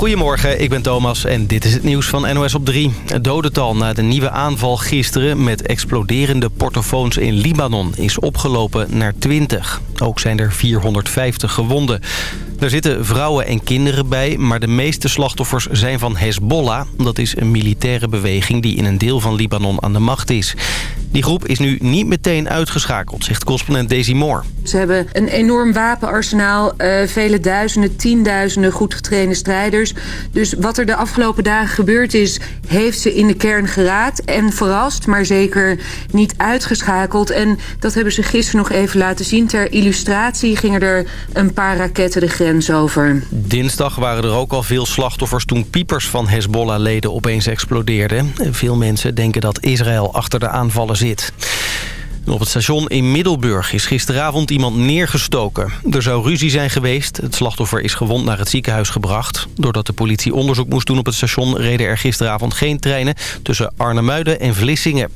Goedemorgen, ik ben Thomas en dit is het nieuws van NOS op 3. Het dodental na de nieuwe aanval gisteren met exploderende portofoons in Libanon is opgelopen naar 20. Ook zijn er 450 gewonden. Er zitten vrouwen en kinderen bij, maar de meeste slachtoffers zijn van Hezbollah. Dat is een militaire beweging die in een deel van Libanon aan de macht is. Die groep is nu niet meteen uitgeschakeld, zegt correspondent Daisy Moore. Ze hebben een enorm wapenarsenaal, uh, vele duizenden, tienduizenden goed getrainde strijders. Dus wat er de afgelopen dagen gebeurd is, heeft ze in de kern geraakt en verrast, maar zeker niet uitgeschakeld. En dat hebben ze gisteren nog even laten zien. Ter illustratie gingen er een paar raketten de grens over. Dinsdag waren er ook al veel slachtoffers toen piepers van Hezbollah-leden opeens explodeerden. Veel mensen denken dat Israël achter de aanvallen zit. Op het station in Middelburg is gisteravond iemand neergestoken. Er zou ruzie zijn geweest. Het slachtoffer is gewond naar het ziekenhuis gebracht. Doordat de politie onderzoek moest doen op het station... reden er gisteravond geen treinen tussen Arnhemuiden en Vlissingen.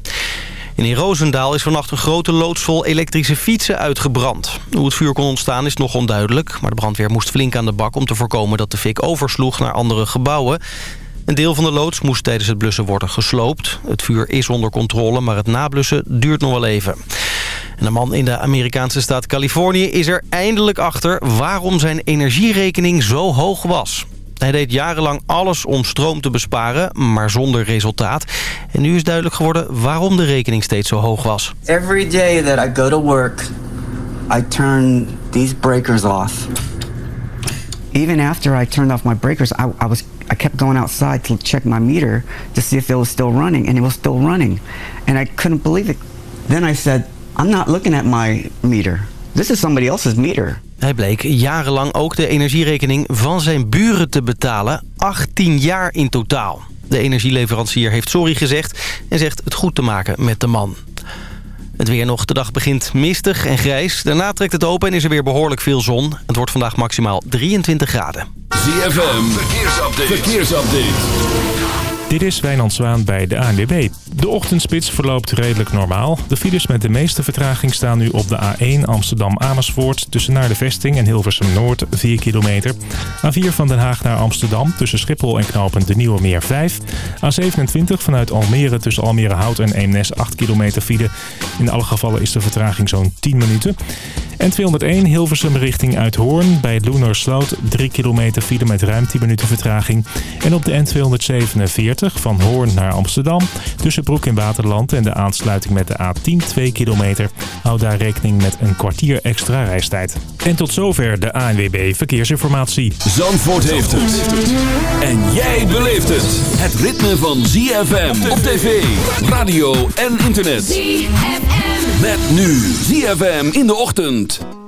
in Roosendaal is vannacht een grote loods vol elektrische fietsen uitgebrand. Hoe het vuur kon ontstaan is nog onduidelijk. Maar de brandweer moest flink aan de bak om te voorkomen dat de fik oversloeg naar andere gebouwen. Een deel van de loods moest tijdens het blussen worden gesloopt. Het vuur is onder controle, maar het nablussen duurt nog wel even. En een man in de Amerikaanse staat Californië is er eindelijk achter... waarom zijn energierekening zo hoog was. Hij deed jarenlang alles om stroom te besparen, maar zonder resultaat. En nu is duidelijk geworden waarom de rekening steeds zo hoog was. Every day that I go to work, I turn these breakers off. Even after I turned off my breakers, I, I was I kept going outside to check my meter to see if it was still running, and it was still running. And I couldn't believe it. Then I said, I'm not looking at my meter. This is somebody else's meter. Hij bleek jarenlang ook de energierekening van zijn buren te betalen. 18 jaar in totaal. De energieleverancier heeft sorry gezegd en zegt het goed te maken met de man. Het weer nog. De dag begint mistig en grijs. Daarna trekt het open en is er weer behoorlijk veel zon. Het wordt vandaag maximaal 23 graden. ZFM, verkeersupdate. verkeersupdate. Dit is Wijnand Zwaan bij de ANWB. De ochtendspits verloopt redelijk normaal. De files met de meeste vertraging staan nu op de A1 Amsterdam-Amersfoort... tussen naar de Vesting en Hilversum-Noord 4 kilometer. A4 van Den Haag naar Amsterdam tussen Schiphol en Knopen de Nieuwe Meer 5. A27 vanuit Almere tussen Almere Hout en Eemnes 8 kilometer file. In alle gevallen is de vertraging zo'n 10 minuten. En 201 Hilversum richting Uithoorn bij Loenersloot 3 kilometer file met ruim 10 minuten vertraging. En op de N247 van Hoorn naar Amsterdam. Tussen Broek in Waterland en de aansluiting met de A10 2 kilometer. Houd daar rekening met een kwartier extra reistijd. En tot zover de ANWB Verkeersinformatie. Zandvoort heeft het. En jij beleeft het. Het ritme van ZFM op tv, radio en internet. ZFM. Met nu ZFM in de ochtend. und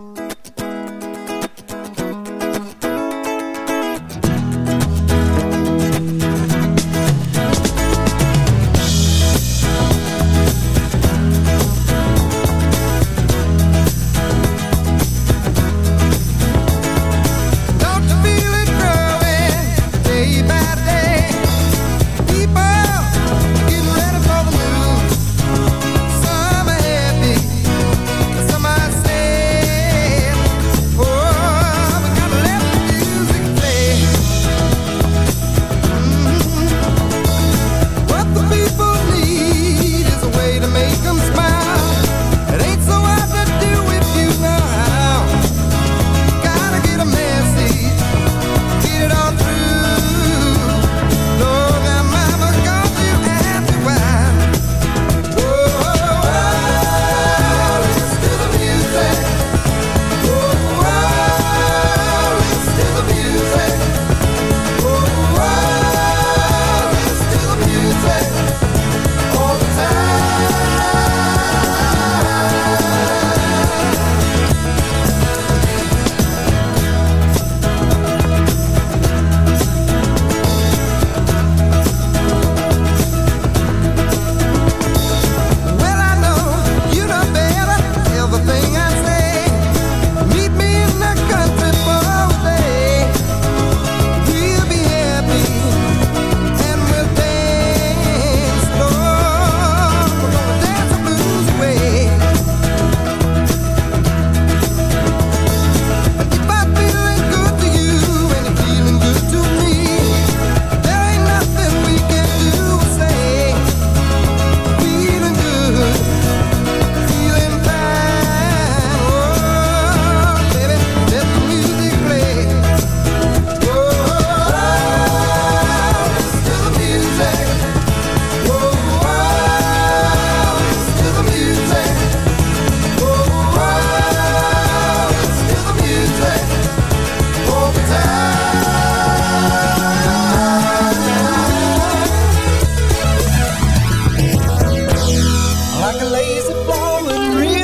days are flowing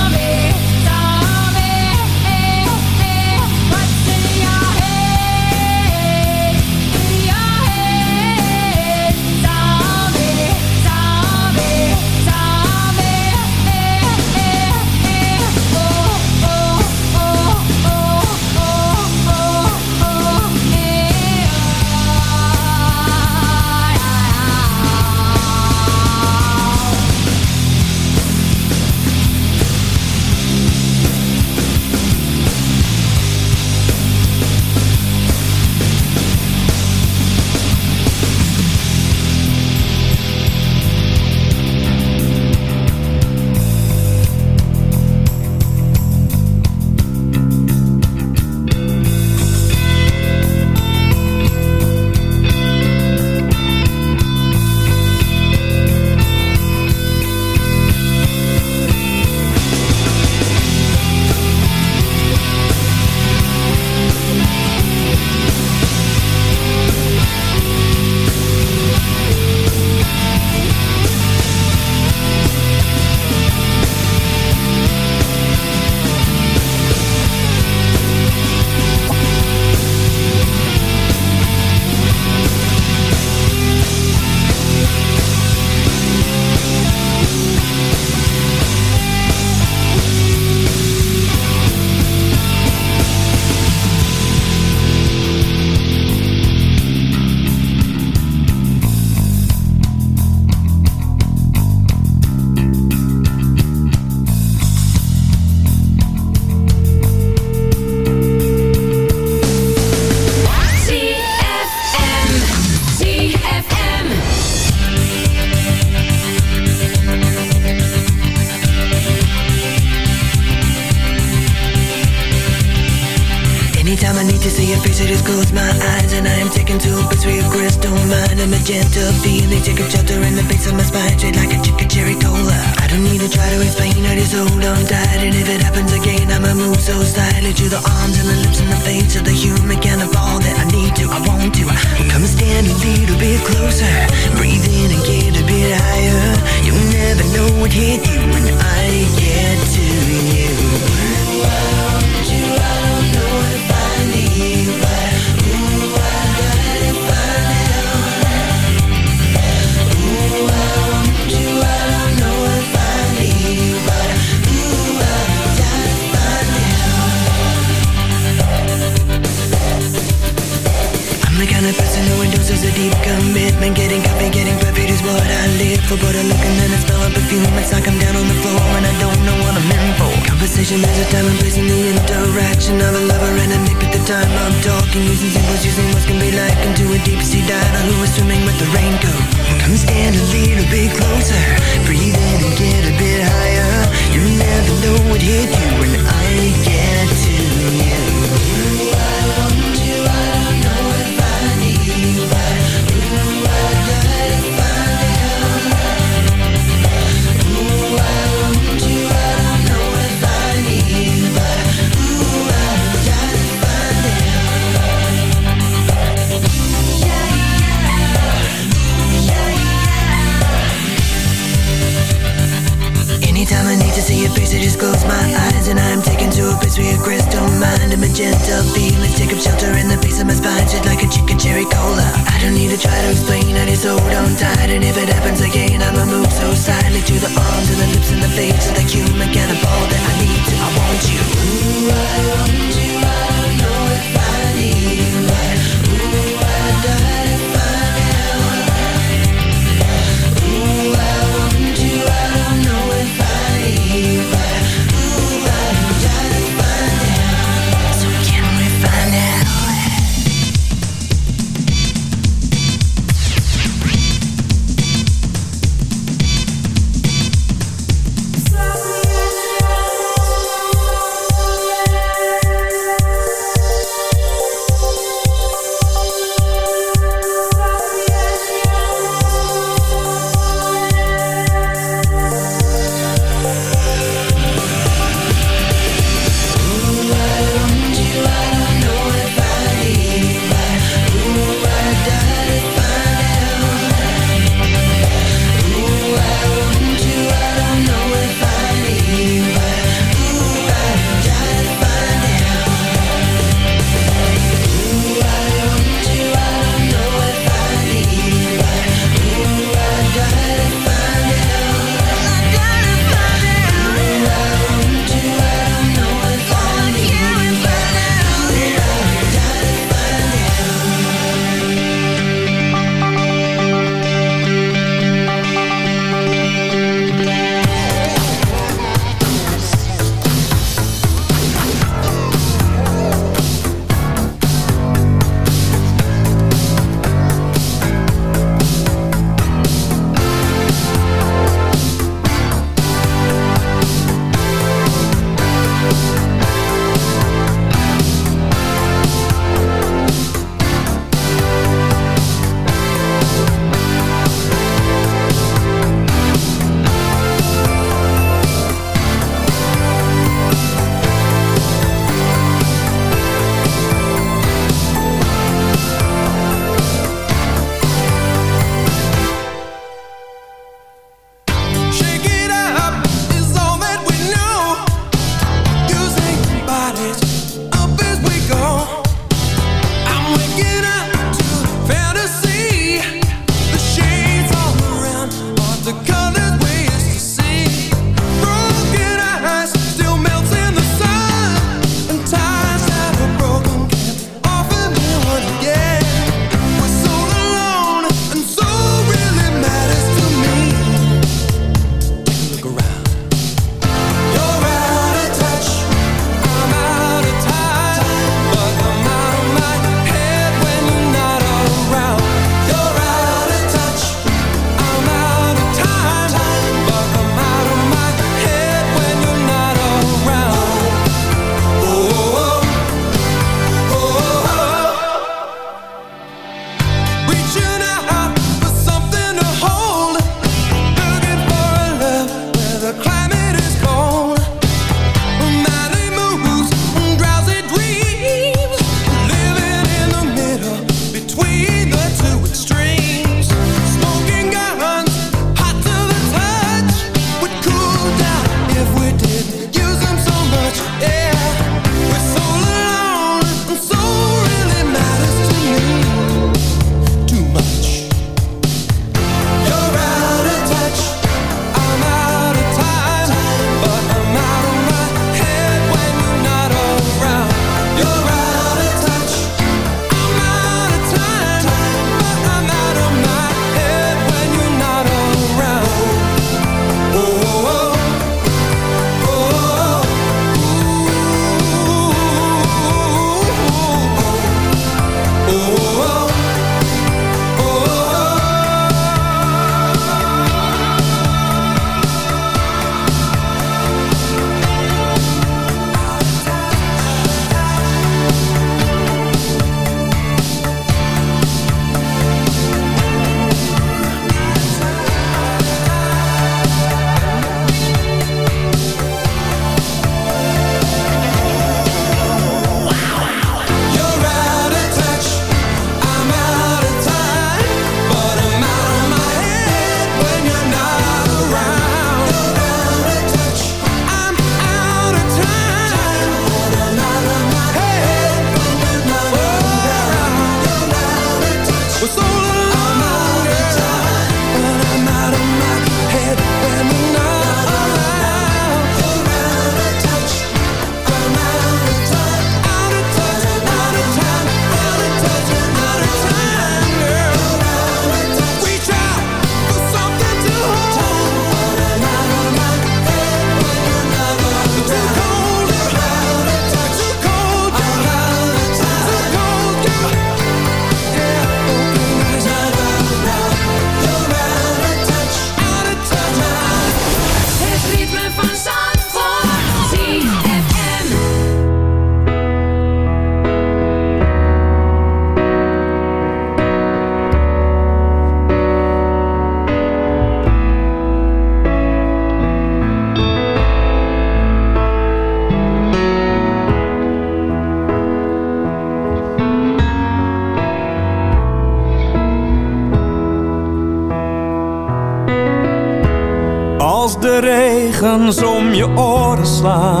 regens om je oren slaan.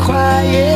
花也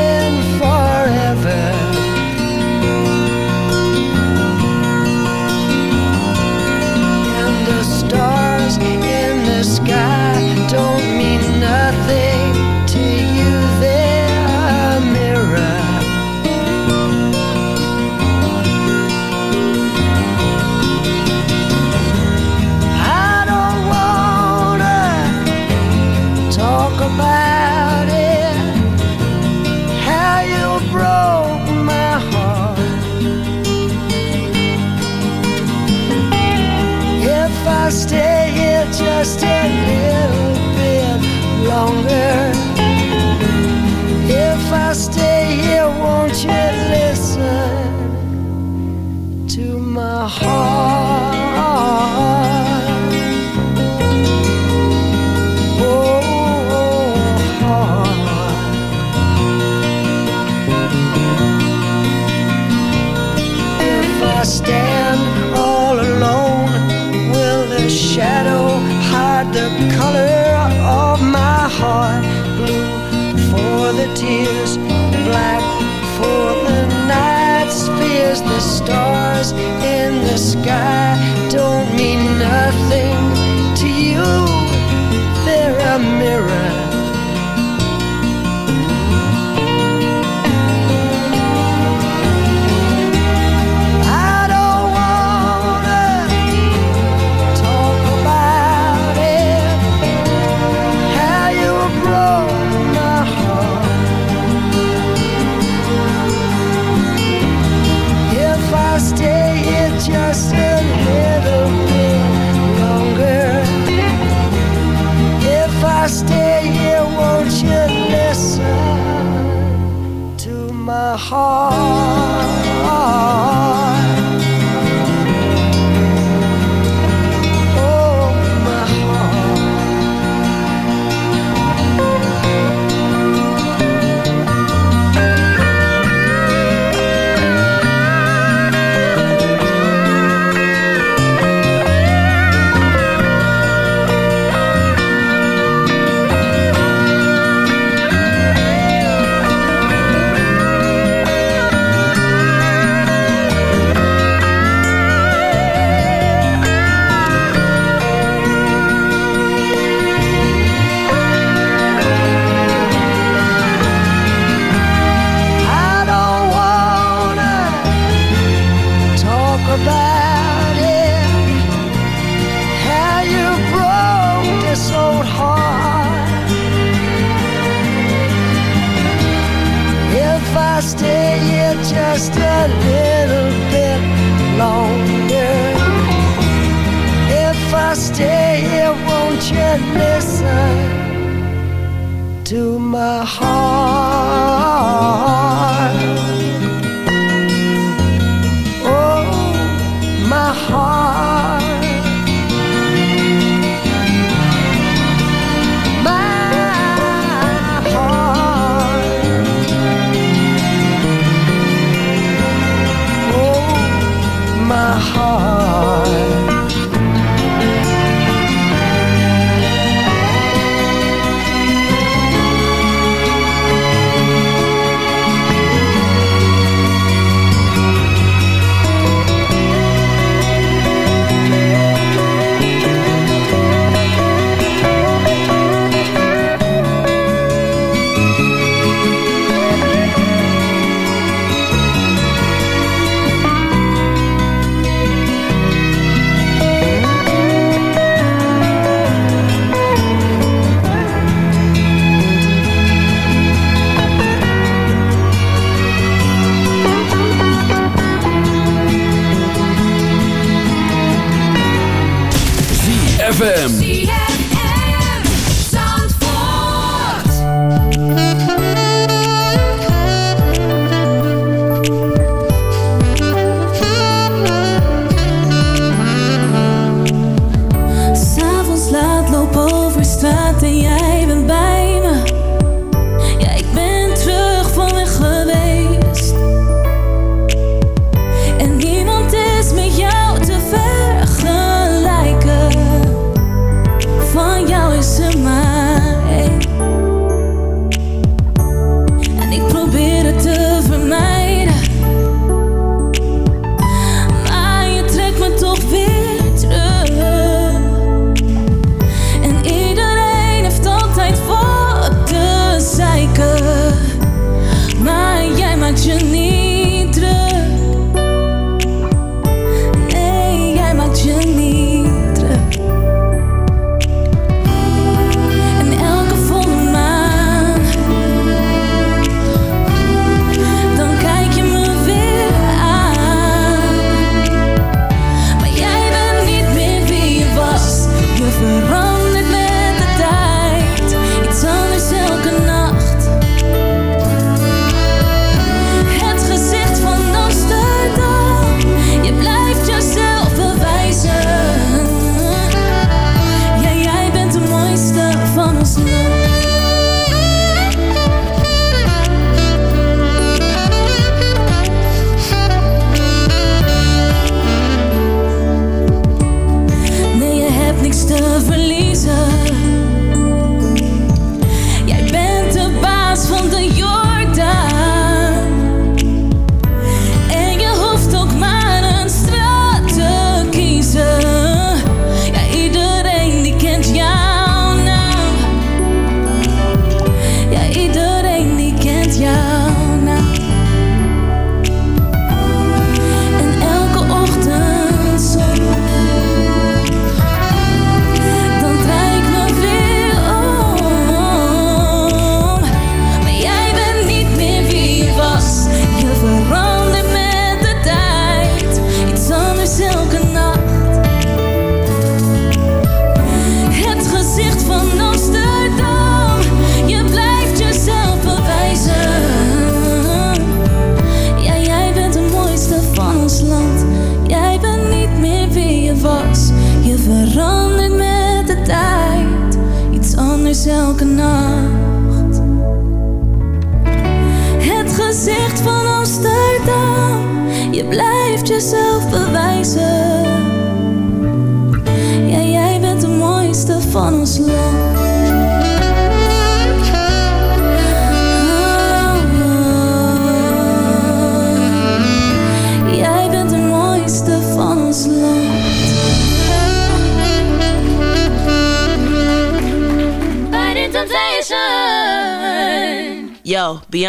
sky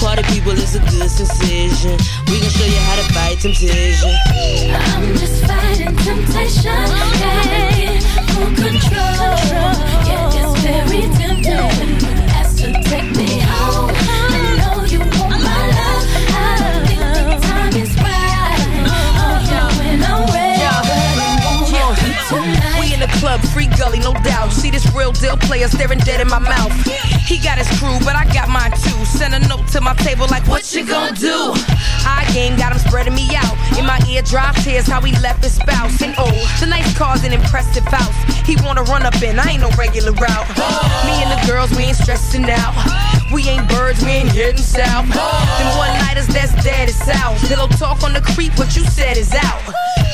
Party people is a good sensation. We gon' show you how to fight temptation. I'm just fighting temptation. Gotta get full control. Yeah, it's very tempting ask to take me home. I know you want my love. I think the time is right. Oh, yeah, when I'm ready, I tonight. We in the club, free gully, no doubt. See this real deal player staring dead in my mouth. He got his crew, but I got mine too. Send a note to my table like, what you gonna do? I game got him spreading me out. In my ear, drop tears how he left his spouse. And oh, nice car's an impressive house. He wanna run up in, I ain't no regular route. Me and the girls, we ain't stressing out. We ain't birds, we ain't heading south. Them one nighters that's dead is south. Pillow talk on the creep, what you said is out.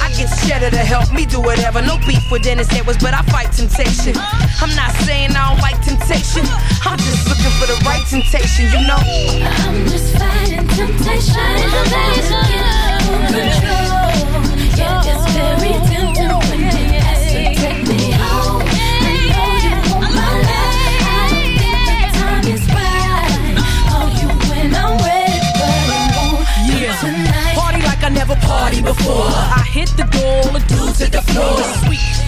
I get cheddar to help me do whatever. No beef with Dennis Edwards, but I fight temptation. I'm not saying I don't like temptation. I'm just looking for the right temptation, you know. I'm just fighting temptation. Gotta get full control. Yeah, it's very tempting when you ask to take me home. I know you want my love. I think the time is right. Oh, you when I'm ready, but it won't be tonight. Party like I never partied before. I hit the door, all the dudes hit the floor.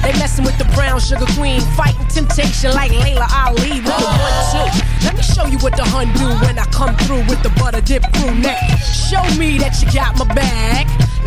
They messing with the brown sugar queen, fighting temptation like Laila Ali with the one two. Let me show you what the hun do when I come through with the butter dip crew neck. Show me that you got my back.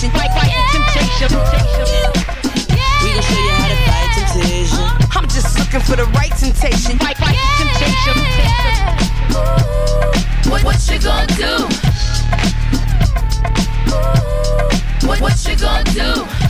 Temptation. Right, right temptation. We gon' show you how to fight temptation. I'm just looking for the right temptation. Right, right temptation. What, what you gonna do? What, what you gonna do?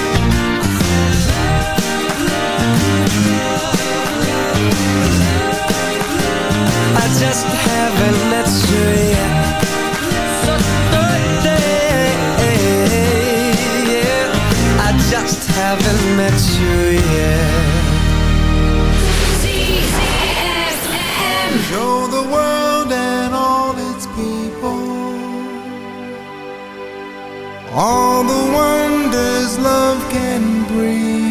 Just haven't met you yet. I just haven't met you yet yet Show the world and all its people all the wonders love can bring.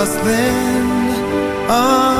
Must then. A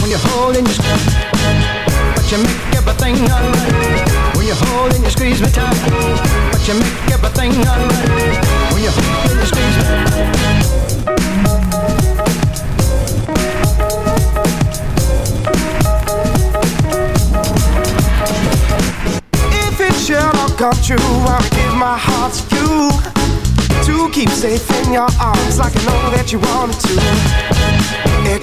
When you hold and you squeeze But you make everything alright When you hold and you squeeze me tight But you make everything alright When you hold and you squeeze me If it should all come true, I'll give my heart to you. To keep safe in your arms like I know that you wanted to.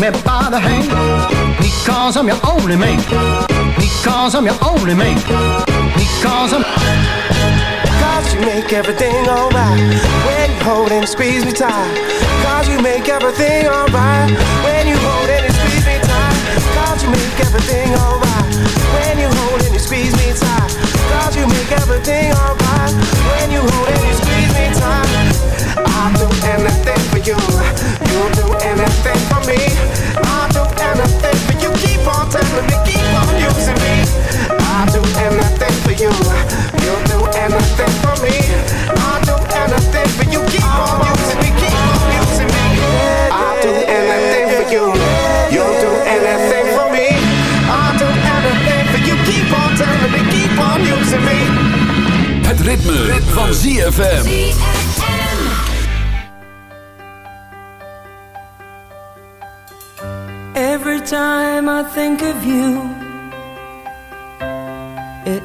me by the hand. Because I'm your only mate Because I'm your only mate Because I'm Cause you make everything alright When you hold and squeeze me tight. Cause you make everything alright When you hold and squeeze me tight. Cause you make everything alright When you hold and squeeze me tight. Cause you make everything alright When you hold and squeeze me tight. I'll do anything for you. You'll do anything for me. I'll do anything for you. Keep on telling me, keep on using me anything for you. You'll do anything for me. I'll do anything for you. Keep on using me, keep on using me. I'll do anything for you. You'll do anything for me. I'll do anything for you. Keep on telling me, keep on using me. Het ritme, van ZFM. Every time I think of you,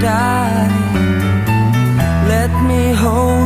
Die. Let me hold